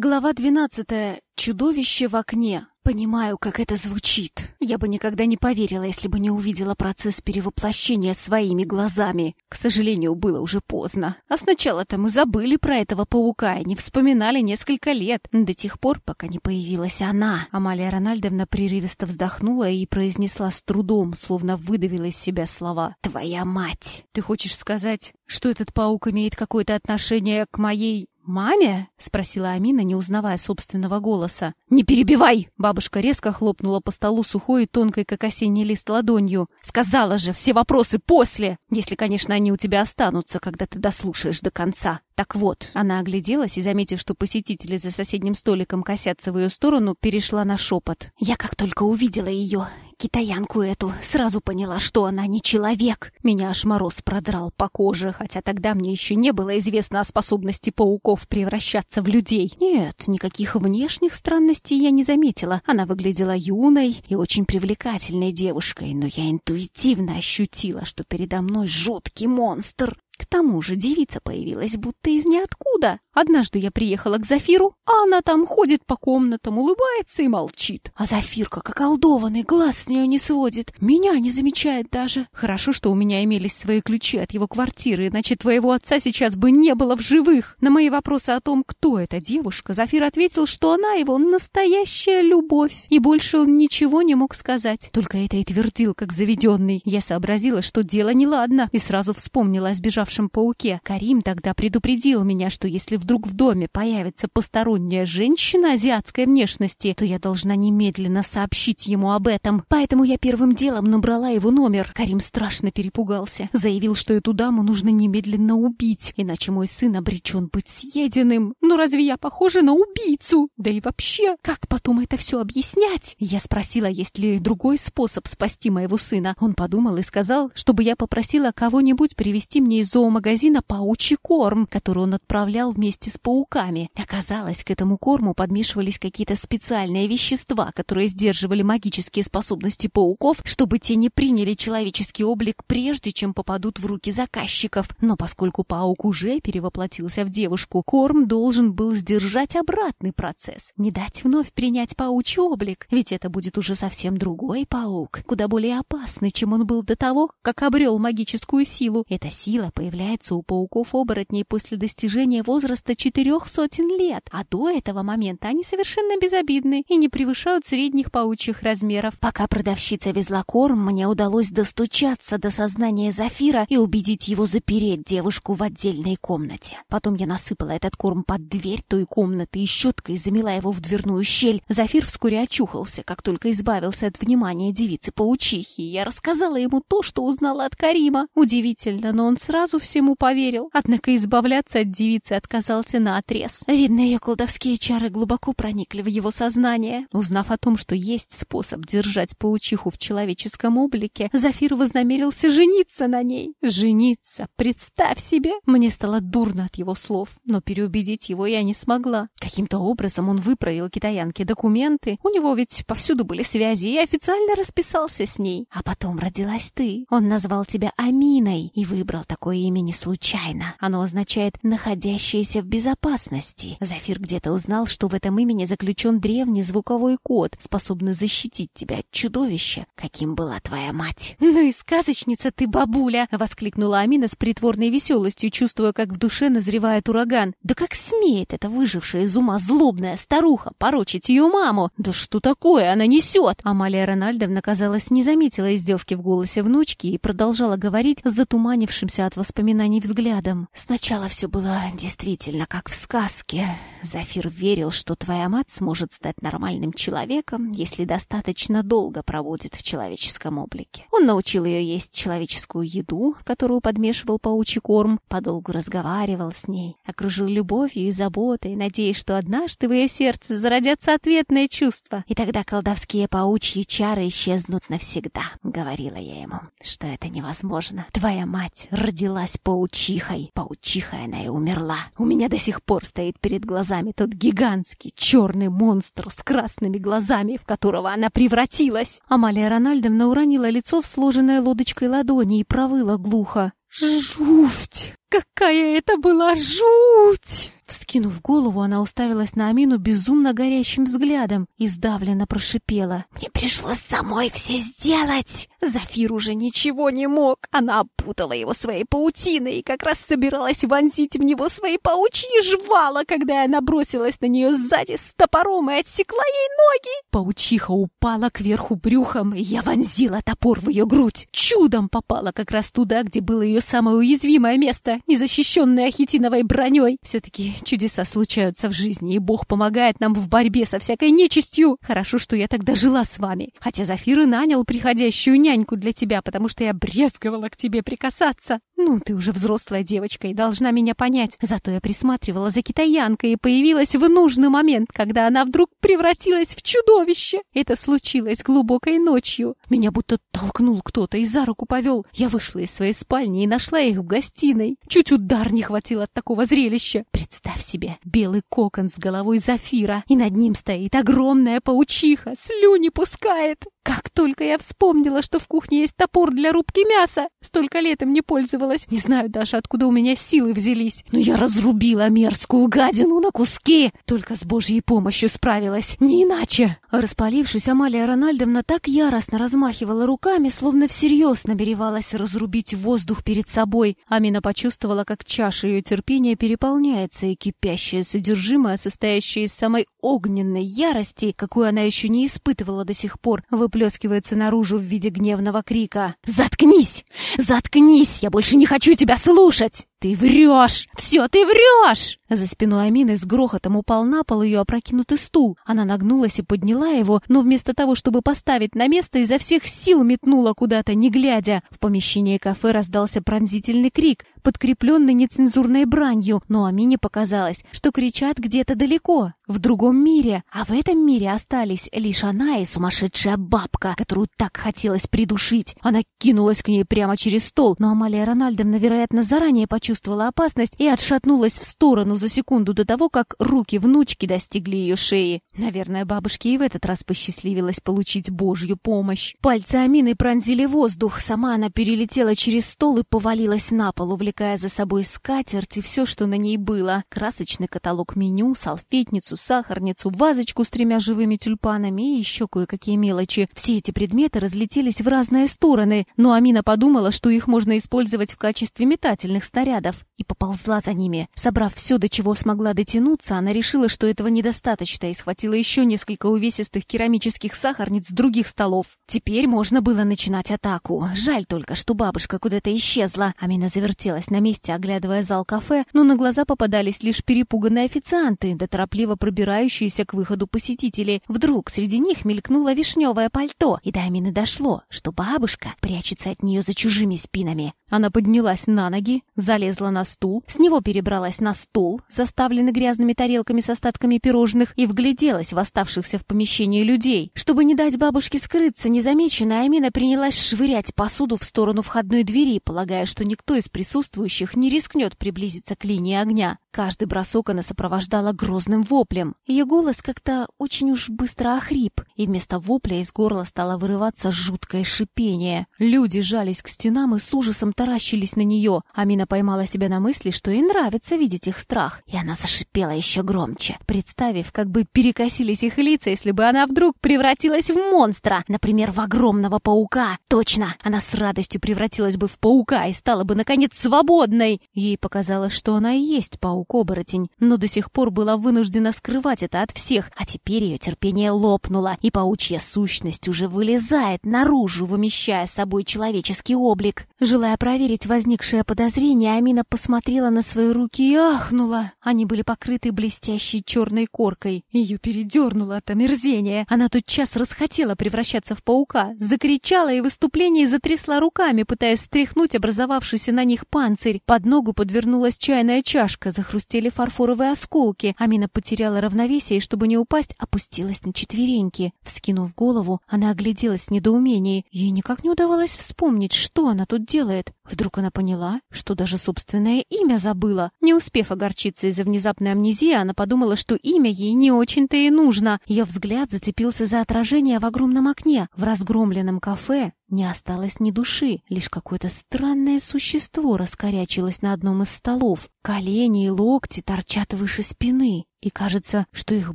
Глава двенадцатая. Чудовище в окне. Понимаю, как это звучит. Я бы никогда не поверила, если бы не увидела процесс перевоплощения своими глазами. К сожалению, было уже поздно. А сначала-то мы забыли про этого паука и не вспоминали несколько лет, до тех пор, пока не появилась она. Амалия Рональдовна прерывисто вздохнула и произнесла с трудом, словно выдавила из себя слова. «Твоя мать!» «Ты хочешь сказать, что этот паук имеет какое-то отношение к моей «Маме?» — спросила Амина, не узнавая собственного голоса. «Не перебивай!» — бабушка резко хлопнула по столу сухой и тонкой, как осенний лист, ладонью. «Сказала же, все вопросы после! Если, конечно, они у тебя останутся, когда ты дослушаешь до конца. Так вот, она огляделась и, заметив, что посетители за соседним столиком косятся в ее сторону, перешла на шепот. «Я как только увидела ее, китаянку эту, сразу поняла, что она не человек. Меня аж мороз продрал по коже, хотя тогда мне еще не было известно о способности пауков превращаться в людей. Нет, никаких внешних странностей я не заметила. Она выглядела юной и очень привлекательной девушкой, но я интуитивно ощутила, что передо мной жуткий монстр. К тому же девица появилась будто из ниоткуда. Однажды я приехала к Зафиру, а она там ходит по комнатам, улыбается и молчит. А Зафирка, как олдованный, глаз с нее не сводит. Меня не замечает даже. Хорошо, что у меня имелись свои ключи от его квартиры, иначе твоего отца сейчас бы не было в живых. На мои вопросы о том, кто эта девушка, Зафир ответил, что она его настоящая любовь. И больше он ничего не мог сказать. Только это и твердил, как заведенный. Я сообразила, что дело неладно, и сразу вспомнила о сбежавшем пауке. Карим тогда предупредил меня, что если вдруг в доме появится посторонняя женщина азиатской внешности, то я должна немедленно сообщить ему об этом. Поэтому я первым делом набрала его номер. Карим страшно перепугался. Заявил, что эту даму нужно немедленно убить, иначе мой сын обречен быть съеденным. Но разве я похожа на убийцу? Да и вообще, как потом это все объяснять? Я спросила, есть ли другой способ спасти моего сына. Он подумал и сказал, чтобы я попросила кого-нибудь привести мне из зоомагазина паучий корм, который он отправлял вместе с пауками. Оказалось, к этому корму подмешивались какие-то специальные вещества, которые сдерживали магические способности пауков, чтобы те не приняли человеческий облик прежде, чем попадут в руки заказчиков. Но поскольку паук уже перевоплотился в девушку, корм должен был сдержать обратный процесс, не дать вновь принять паучий облик, ведь это будет уже совсем другой паук, куда более опасный, чем он был до того, как обрел магическую силу. Эта сила появилась появляется у пауков-оборотней после достижения возраста четырех сотен лет, а до этого момента они совершенно безобидны и не превышают средних паучьих размеров. Пока продавщица везла корм, мне удалось достучаться до сознания Зафира и убедить его запереть девушку в отдельной комнате. Потом я насыпала этот корм под дверь той комнаты и щеткой замела его в дверную щель. Зафир вскоре очухался, как только избавился от внимания девицы-паучихи. Я рассказала ему то, что узнала от Карима. Удивительно, но он сразу всему поверил, однако избавляться от девицы отказался на отрез. Видно, ее колдовские чары глубоко проникли в его сознание. Узнав о том, что есть способ держать паучиху в человеческом облике, Зафир вознамерился жениться на ней. Жениться, представь себе! Мне стало дурно от его слов, но переубедить его я не смогла. Каким-то образом он выправил китаянке документы, у него ведь повсюду были связи, и официально расписался с ней. А потом родилась ты. Он назвал тебя Аминой и выбрал такое не случайно. Оно означает «находящееся в безопасности». Зафир где-то узнал, что в этом имени заключен древний звуковой код, способный защитить тебя от чудовища, каким была твоя мать. «Ну и сказочница ты, бабуля!» — воскликнула Амина с притворной веселостью, чувствуя, как в душе назревает ураган. «Да как смеет эта выжившая из ума злобная старуха порочить ее маму? Да что такое она несет?» Амалия Рональдовна, казалось, не заметила издевки в голосе внучки и продолжала говорить с затуманившимся от воспоминаний воспоминаний взглядом. Сначала все было действительно как в сказке. Зафир верил, что твоя мать сможет стать нормальным человеком, если достаточно долго проводит в человеческом облике. Он научил ее есть человеческую еду, которую подмешивал паучий корм, подолгу разговаривал с ней, окружил любовью и заботой, надеясь, что однажды в ее сердце зародятся ответные чувства. И тогда колдовские паучьи чары исчезнут навсегда, говорила я ему, что это невозможно. Твоя мать родилась родилась паучихой. Паучихой она и умерла. У меня до сих пор стоит перед глазами тот гигантский черный монстр с красными глазами, в которого она превратилась. Амалия Рональдовна уронила лицо в сложенное лодочкой ладони и провыла глухо. «Жуть! Какая это была жуть!» Вскинув голову, она уставилась на Амину безумно горящим взглядом и сдавленно прошипела. «Мне пришлось самой все сделать!» Зафир уже ничего не мог. Она опутала его своей паутиной и как раз собиралась вонзить в него свои паучьи жвала, когда я набросилась на нее сзади с топором и отсекла ей ноги. Паучиха упала кверху брюхом, и я вонзила топор в ее грудь. Чудом попала как раз туда, где было ее самое уязвимое место, незащищенное хитиновой броней. Все-таки Чудеса случаются в жизни, и Бог помогает нам в борьбе со всякой нечистью. Хорошо, что я тогда жила с вами. Хотя Зафир и нанял приходящую няньку для тебя, потому что я брезговала к тебе прикасаться. Ну, ты уже взрослая девочка и должна меня понять. Зато я присматривала за китаянкой и появилась в нужный момент, когда она вдруг превратилась в чудовище. Это случилось глубокой ночью. Меня будто толкнул кто-то и за руку повел. Я вышла из своей спальни и нашла их в гостиной. Чуть удар не хватило от такого зрелища. Представь себе белый кокон с головой Зафира, и над ним стоит огромная паучиха, слюни пускает. Как только я вспомнила, что в кухне есть топор для рубки мяса, столько лет им не пользовалась. Не знаю даже, откуда у меня силы взялись. Но я разрубила мерзкую гадину на куски. Только с божьей помощью справилась, не иначе. Распалившись, Амалия Рональдовна так яростно размахивала руками, словно всерьез намеревалась разрубить воздух перед собой. Амина почувствовала, как чаша ее терпения переполняется, и кипящее содержимое, состоящее из самой огненной ярости, какую она еще не испытывала до сих пор, выплескивается наружу в виде гневного крика. «Заткнись! Заткнись! Я больше не хочу тебя слушать!» «Ты врешь! Все, ты врешь!» За спиной Амины с грохотом упал на пол ее опрокинутый стул. Она нагнулась и подняла его, но вместо того, чтобы поставить на место, изо всех сил метнула куда-то, не глядя. В помещении кафе раздался пронзительный крик подкрепленный нецензурной бранью, но Амине показалось, что кричат где-то далеко, в другом мире, а в этом мире остались лишь она и сумасшедшая бабка, которую так хотелось придушить. Она кинулась к ней прямо через стол, но Амалия Рональдовна, вероятно, заранее почувствовала опасность и отшатнулась в сторону за секунду до того, как руки внучки достигли ее шеи. Наверное, бабушке и в этот раз посчастливилось получить божью помощь. Пальцы Амины пронзили воздух, сама она перелетела через стол и повалилась на пол, увлекая за собой скатерть и все, что на ней было. Красочный каталог меню, салфетницу, сахарницу, вазочку с тремя живыми тюльпанами и еще кое-какие мелочи. Все эти предметы разлетелись в разные стороны, но Амина подумала, что их можно использовать в качестве метательных снарядов, и поползла за ними. Собрав все, до чего смогла дотянуться, она решила, что этого недостаточно, и схватила еще несколько увесистых керамических сахарниц с других столов. Теперь можно было начинать атаку. Жаль только, что бабушка куда-то исчезла. Амина завертелась на месте, оглядывая зал кафе, но на глаза попадались лишь перепуганные официанты, да торопливо пробирающиеся к выходу посетители. Вдруг среди них мелькнуло вишневое пальто, и до Амины дошло, что бабушка прячется от нее за чужими спинами. Она поднялась на ноги, залезла на стул, с него перебралась на стол, заставленный грязными тарелками с остатками пирожных, и вгляделась в оставшихся в помещении людей. Чтобы не дать бабушке скрыться незамеченной, Амина принялась швырять посуду в сторону входной двери, полагая, что никто из присутствующих не рискнет приблизиться к линии огня. Каждый бросок она сопровождала грозным воплем. Ее голос как-то очень уж быстро охрип, и вместо вопля из горла стало вырываться жуткое шипение. Люди жались к стенам и с ужасом таращились на нее. Амина поймала себя на мысли, что ей нравится видеть их страх, и она зашипела еще громче, представив, как бы перекосились их лица, если бы она вдруг превратилась в монстра, например, в огромного паука. Точно, она с радостью превратилась бы в паука и стала бы, наконец, свободной. Ей показалось, что она и есть паук паук-оборотень, но до сих пор была вынуждена скрывать это от всех, а теперь ее терпение лопнуло, и паучья сущность уже вылезает наружу, вымещая собой человеческий облик. Желая проверить возникшее подозрение, Амина посмотрела на свои руки и ахнула. Они были покрыты блестящей черной коркой. Ее передернуло от омерзения. Она тотчас расхотела превращаться в паука, закричала и в выступлении затрясла руками, пытаясь стряхнуть образовавшийся на них панцирь. Под ногу подвернулась чайная чашка, захрустели фарфоровые осколки. Амина потеряла равновесие и, чтобы не упасть, опустилась на четвереньки. Вскинув голову, она огляделась в недоумении. Ей никак не удавалось вспомнить, что она тут делает. Вдруг она поняла, что даже собственное имя забыла. Не успев огорчиться из-за внезапной амнезии, она подумала, что имя ей не очень-то и нужно. Ее взгляд зацепился за отражение в огромном окне. В разгромленном кафе не осталось ни души, лишь какое-то странное существо раскорячилось на одном из столов. Колени и локти торчат выше спины. И кажется, что их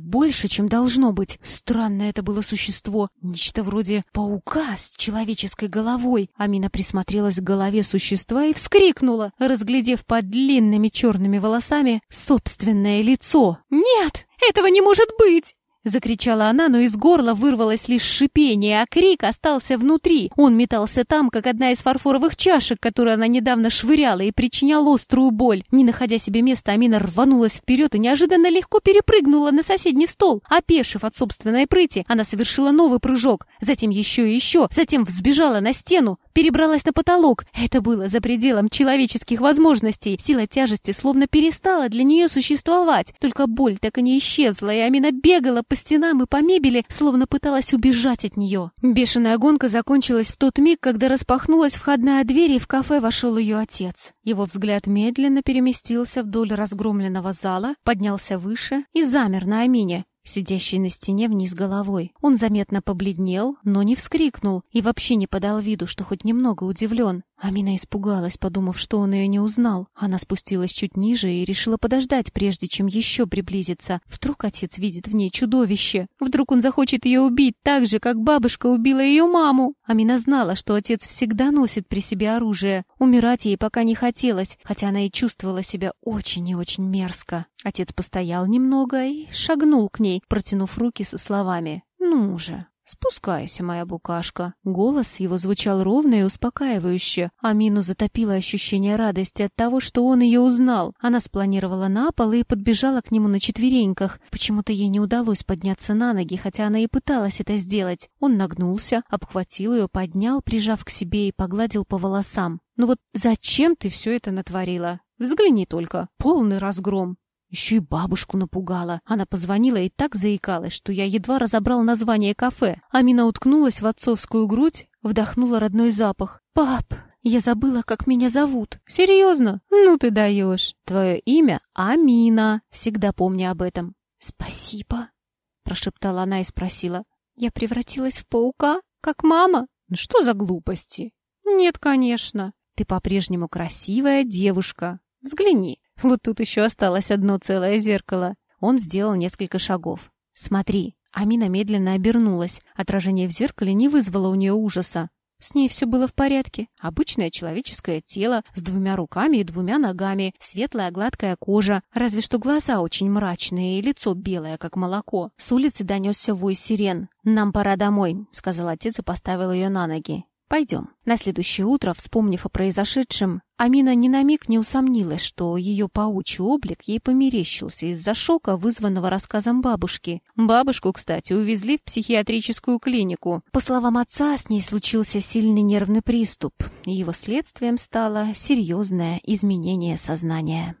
больше, чем должно быть. Странное это было существо. Нечто вроде паука с человеческой головой. Амина присмотрелась к голове существа и вскрикнула, разглядев под длинными черными волосами собственное лицо. «Нет, этого не может быть!» Закричала она, но из горла вырвалось лишь шипение, а крик остался внутри. Он метался там, как одна из фарфоровых чашек, которую она недавно швыряла и причинял острую боль. Не находя себе места, Амина рванулась вперед и неожиданно легко перепрыгнула на соседний стол. Опешив от собственной прыти, она совершила новый прыжок, затем еще и еще, затем взбежала на стену, перебралась на потолок. Это было за пределом человеческих возможностей. Сила тяжести словно перестала для нее существовать. Только боль так и не исчезла, и Амина бегала по стенам и по мебели, словно пыталась убежать от нее. Бешеная гонка закончилась в тот миг, когда распахнулась входная дверь, и в кафе вошел ее отец. Его взгляд медленно переместился вдоль разгромленного зала, поднялся выше и замер на Амине сидящий на стене вниз головой. Он заметно побледнел, но не вскрикнул и вообще не подал виду, что хоть немного удивлен. Амина испугалась, подумав, что он ее не узнал. Она спустилась чуть ниже и решила подождать, прежде чем еще приблизиться. Вдруг отец видит в ней чудовище. Вдруг он захочет ее убить так же, как бабушка убила ее маму. Амина знала, что отец всегда носит при себе оружие. Умирать ей пока не хотелось, хотя она и чувствовала себя очень и очень мерзко. Отец постоял немного и шагнул к ней, протянув руки со словами «Ну же, «Спускайся, моя букашка». Голос его звучал ровно и успокаивающе. Амину затопило ощущение радости от того, что он ее узнал. Она спланировала на пол и подбежала к нему на четвереньках. Почему-то ей не удалось подняться на ноги, хотя она и пыталась это сделать. Он нагнулся, обхватил ее, поднял, прижав к себе и погладил по волосам. «Ну вот зачем ты все это натворила? Взгляни только. Полный разгром. Еще и бабушку напугала. Она позвонила и так заикалась, что я едва разобрал название кафе. Амина уткнулась в отцовскую грудь, вдохнула родной запах. «Пап, я забыла, как меня зовут. Серьезно? Ну ты даешь. Твое имя Амина. Всегда помни об этом». «Спасибо», — прошептала она и спросила. «Я превратилась в паука, как мама?» «Ну что за глупости?» «Нет, конечно. Ты по-прежнему красивая девушка. Взгляни, вот тут еще осталось одно целое зеркало. Он сделал несколько шагов. «Смотри». Амина медленно обернулась. Отражение в зеркале не вызвало у нее ужаса. С ней все было в порядке. Обычное человеческое тело с двумя руками и двумя ногами, светлая гладкая кожа, разве что глаза очень мрачные и лицо белое, как молоко. С улицы донесся вой сирен. «Нам пора домой», — сказал отец и поставил ее на ноги. Пойдем. На следующее утро, вспомнив о произошедшем, Амина ни на миг не усомнилась, что ее паучий облик ей померещился из-за шока, вызванного рассказом бабушки. Бабушку, кстати, увезли в психиатрическую клинику. По словам отца, с ней случился сильный нервный приступ, и его следствием стало серьезное изменение сознания.